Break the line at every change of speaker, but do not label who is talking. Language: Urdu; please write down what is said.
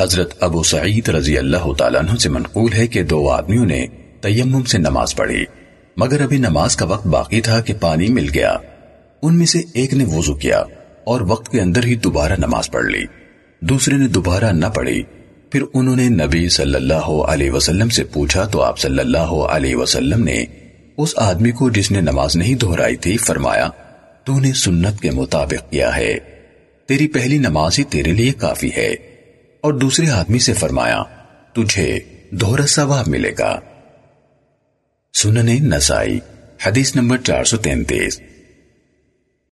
حضرت ابو سعید رضی اللہ تعالیٰ عنہ سے منقول ہے کہ دو آدمیوں نے تیمم سے نماز پڑھی، مگر ابھی نماز کا وقت باقی تھا کہ پانی مل گیا۔ ان میں سے ایک نے وضو کیا اور وقت کے اندر ہی دوبارہ نماز پڑھ لی۔ دوسرے نے دوبارہ نہ پڑھی۔ پھر انہوں نے نبی صلی اللہ علیہ وسلم سے پوچھا تو آپ صلی اللہ علیہ وسلم نے اس آدمی کو جس نے نماز نہیں دہرائی تھی فرمایا، تو نے سنت کے مطابق کیا ہے۔ تیری پہلی نماز ہی تیرے لیے کافی ہے۔ اور دوسرے آدمی سے فرمایا، تجھے دوہرا ثواب ملے گا۔ سننے نسائی، حدیث نمبر چار سو تینتیس۔